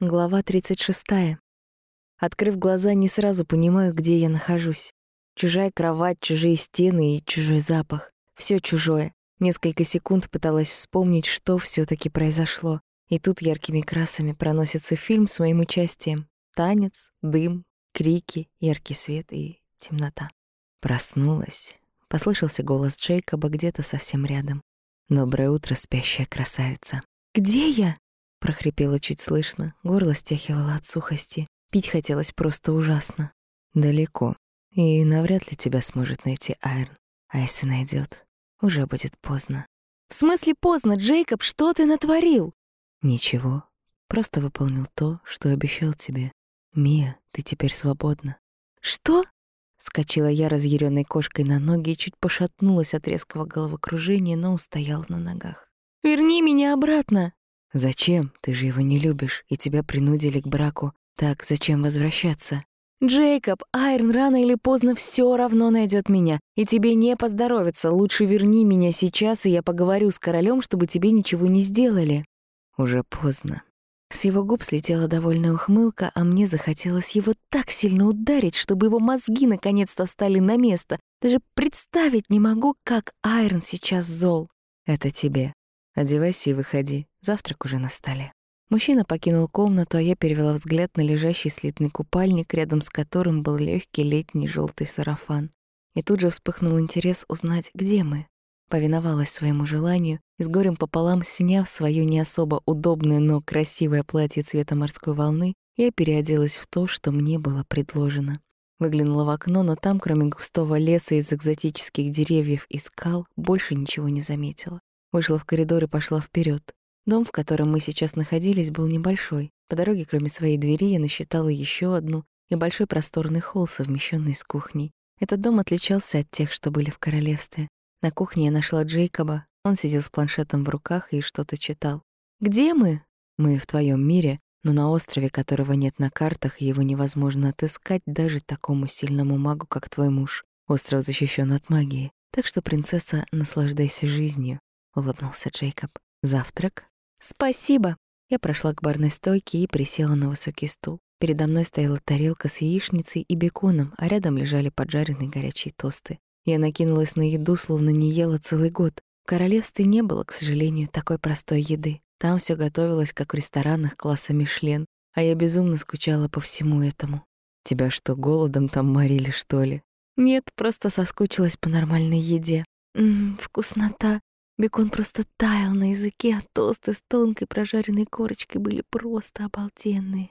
Глава 36. Открыв глаза, не сразу понимаю, где я нахожусь. Чужая кровать, чужие стены и чужой запах. Все чужое. Несколько секунд пыталась вспомнить, что все таки произошло. И тут яркими красами проносится фильм с моим участием. Танец, дым, крики, яркий свет и темнота. Проснулась. Послышался голос Джейкоба где-то совсем рядом. «Доброе утро, спящая красавица». «Где я?» Прохрипела чуть слышно, горло стягивало от сухости. Пить хотелось просто ужасно. Далеко. И навряд ли тебя сможет найти Айрон. А если найдет, уже будет поздно. В смысле поздно, Джейкоб, что ты натворил? Ничего. Просто выполнил то, что обещал тебе. Мия, ты теперь свободна. Что? Скочила я разъяренной кошкой на ноги и чуть пошатнулась от резкого головокружения, но устояла на ногах. «Верни меня обратно!» Зачем? Ты же его не любишь, и тебя принудили к браку. Так зачем возвращаться? Джейкоб, Айрон рано или поздно все равно найдет меня, и тебе не поздоровится. Лучше верни меня сейчас, и я поговорю с королем, чтобы тебе ничего не сделали. Уже поздно. С его губ слетела довольная ухмылка, а мне захотелось его так сильно ударить, чтобы его мозги наконец-то встали на место. Даже представить не могу, как Айрон сейчас зол. Это тебе. Одевайся и выходи. Завтрак уже на столе. Мужчина покинул комнату, а я перевела взгляд на лежащий слитный купальник, рядом с которым был легкий летний желтый сарафан. И тут же вспыхнул интерес узнать, где мы. Повиновалась своему желанию и с горем пополам, сняв свое не особо удобное, но красивое платье цвета морской волны, я переоделась в то, что мне было предложено. Выглянула в окно, но там, кроме густого леса из экзотических деревьев и скал, больше ничего не заметила. Вышла в коридор и пошла вперед. Дом, в котором мы сейчас находились, был небольшой. По дороге, кроме своей двери, я насчитала еще одну и большой просторный холл, совмещенный с кухней. Этот дом отличался от тех, что были в королевстве. На кухне я нашла Джейкоба. Он сидел с планшетом в руках и что-то читал. «Где мы?» «Мы в твоем мире, но на острове, которого нет на картах, его невозможно отыскать даже такому сильному магу, как твой муж. Остров защищен от магии, так что, принцесса, наслаждайся жизнью», — улыбнулся Джейкоб. «Завтрак?» «Спасибо!» Я прошла к барной стойке и присела на высокий стул. Передо мной стояла тарелка с яичницей и беконом, а рядом лежали поджаренные горячие тосты. Я накинулась на еду, словно не ела целый год. В королевстве не было, к сожалению, такой простой еды. Там все готовилось, как в ресторанах класса Мишлен, а я безумно скучала по всему этому. Тебя что, голодом там морили, что ли? Нет, просто соскучилась по нормальной еде. Ммм, вкуснота. Бекон просто таял на языке, а тосты с тонкой прожаренной корочкой были просто обалденные.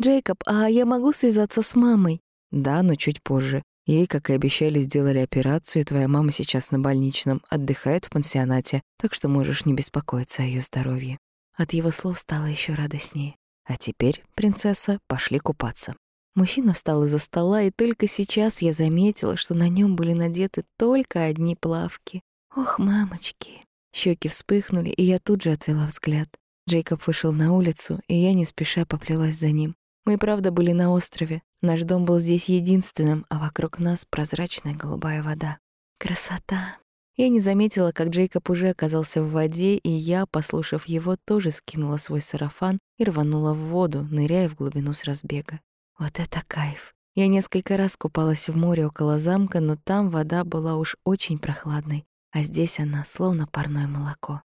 «Джейкоб, а я могу связаться с мамой?» «Да, но чуть позже. Ей, как и обещали, сделали операцию, и твоя мама сейчас на больничном, отдыхает в пансионате, так что можешь не беспокоиться о ее здоровье». От его слов стало еще радостнее. «А теперь, принцесса, пошли купаться». Мужчина встал из-за стола, и только сейчас я заметила, что на нем были надеты только одни плавки. Ох, мамочки. Щеки вспыхнули, и я тут же отвела взгляд. Джейкоб вышел на улицу, и я не спеша поплелась за ним. Мы и правда были на острове. Наш дом был здесь единственным, а вокруг нас прозрачная голубая вода. Красота. Я не заметила, как Джейкоб уже оказался в воде, и я, послушав его, тоже скинула свой сарафан и рванула в воду, ныряя в глубину с разбега. Вот это кайф. Я несколько раз купалась в море около замка, но там вода была уж очень прохладной а здесь она словно парное молоко.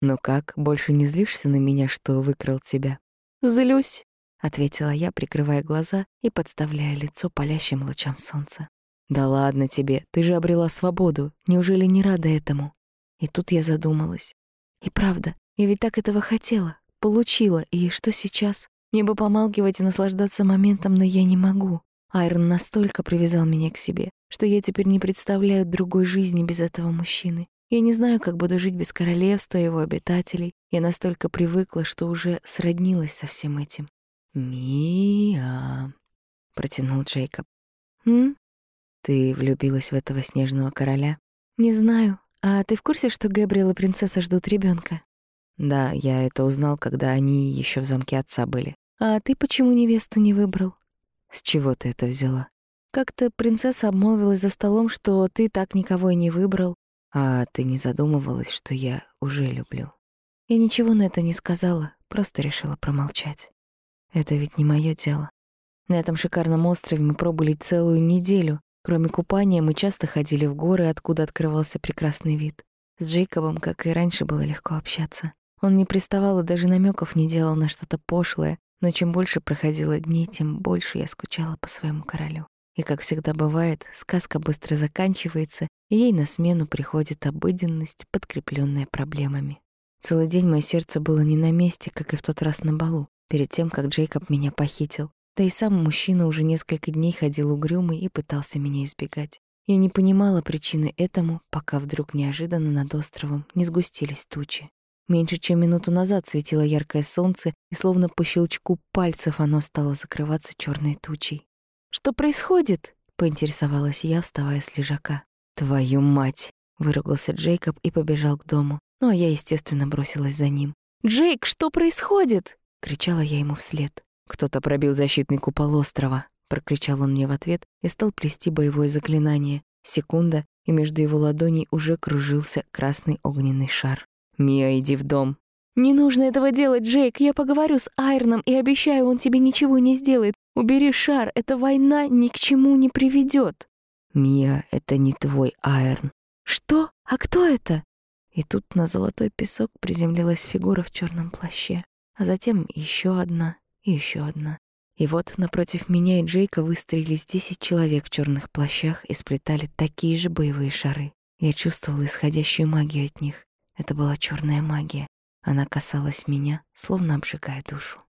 «Ну как, больше не злишься на меня, что выкрал тебя?» «Злюсь», — ответила я, прикрывая глаза и подставляя лицо палящим лучам солнца. «Да ладно тебе, ты же обрела свободу, неужели не рада этому?» И тут я задумалась. И правда, я ведь так этого хотела, получила, и что сейчас? Мне бы помалкивать и наслаждаться моментом, но я не могу. Айрон настолько привязал меня к себе, что я теперь не представляю другой жизни без этого мужчины. Я не знаю, как буду жить без королевства и его обитателей. Я настолько привыкла, что уже сроднилась со всем этим. «Мия», — протянул Джейкоб. «М? Ты влюбилась в этого снежного короля?» «Не знаю. А ты в курсе, что Гэбриэл и принцесса ждут ребенка? «Да, я это узнал, когда они еще в замке отца были». «А ты почему невесту не выбрал?» «С чего ты это взяла?» «Как-то принцесса обмолвилась за столом, что ты так никого и не выбрал, а ты не задумывалась, что я уже люблю». Я ничего на это не сказала, просто решила промолчать. Это ведь не мое дело. На этом шикарном острове мы пробыли целую неделю. Кроме купания, мы часто ходили в горы, откуда открывался прекрасный вид. С Джейкобом, как и раньше, было легко общаться. Он не приставал и даже намеков не делал на что-то пошлое, но чем больше проходило дней, тем больше я скучала по своему королю. И, как всегда бывает, сказка быстро заканчивается, и ей на смену приходит обыденность, подкрепленная проблемами. Целый день мое сердце было не на месте, как и в тот раз на балу, перед тем, как Джейкоб меня похитил. Да и сам мужчина уже несколько дней ходил угрюмый и пытался меня избегать. Я не понимала причины этому, пока вдруг неожиданно над островом не сгустились тучи. Меньше чем минуту назад светило яркое солнце, и словно по щелчку пальцев оно стало закрываться черной тучей. «Что происходит?» — поинтересовалась я, вставая с лежака. «Твою мать!» — выругался Джейкоб и побежал к дому. Ну, а я, естественно, бросилась за ним. «Джейк, что происходит?» — кричала я ему вслед. «Кто-то пробил защитный купол острова», — прокричал он мне в ответ и стал плести боевое заклинание. Секунда, и между его ладоней уже кружился красный огненный шар. «Мия, иди в дом». «Не нужно этого делать, Джейк. Я поговорю с Айроном и обещаю, он тебе ничего не сделает. Убери шар, эта война ни к чему не приведет. «Мия, это не твой Айрон». «Что? А кто это?» И тут на золотой песок приземлилась фигура в черном плаще, а затем еще одна и еще одна. И вот напротив меня и Джейка выстроились десять человек в черных плащах и сплетали такие же боевые шары. Я чувствовала исходящую магию от них. Это была черная магия. Она касалась меня, словно обжигая душу.